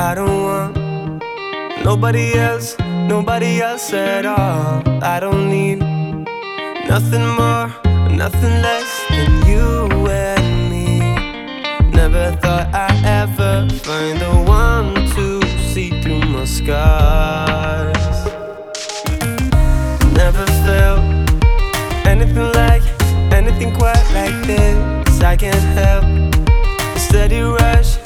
I don't want nobody else, nobody else at all. I don't need nothing more, nothing less than you and me. Never thought I'd ever find the one to see through my scars. Never felt anything like, anything quite like this. I can't help the steady rush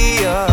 Yeah.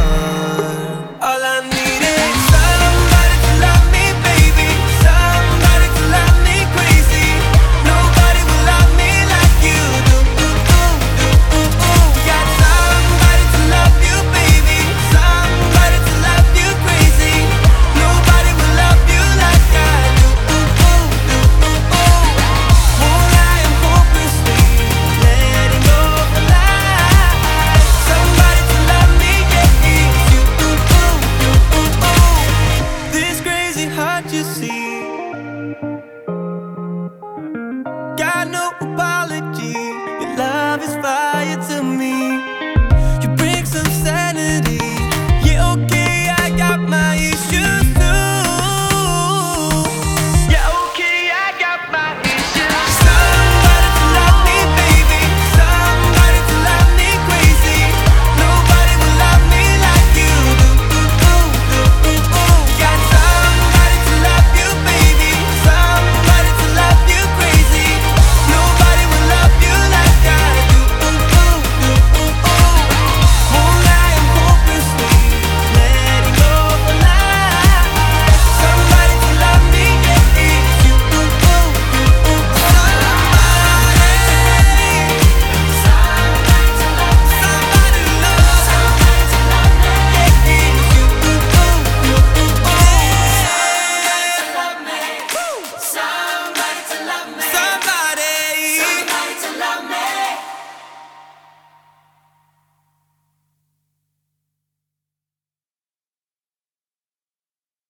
apology. Your love is fire.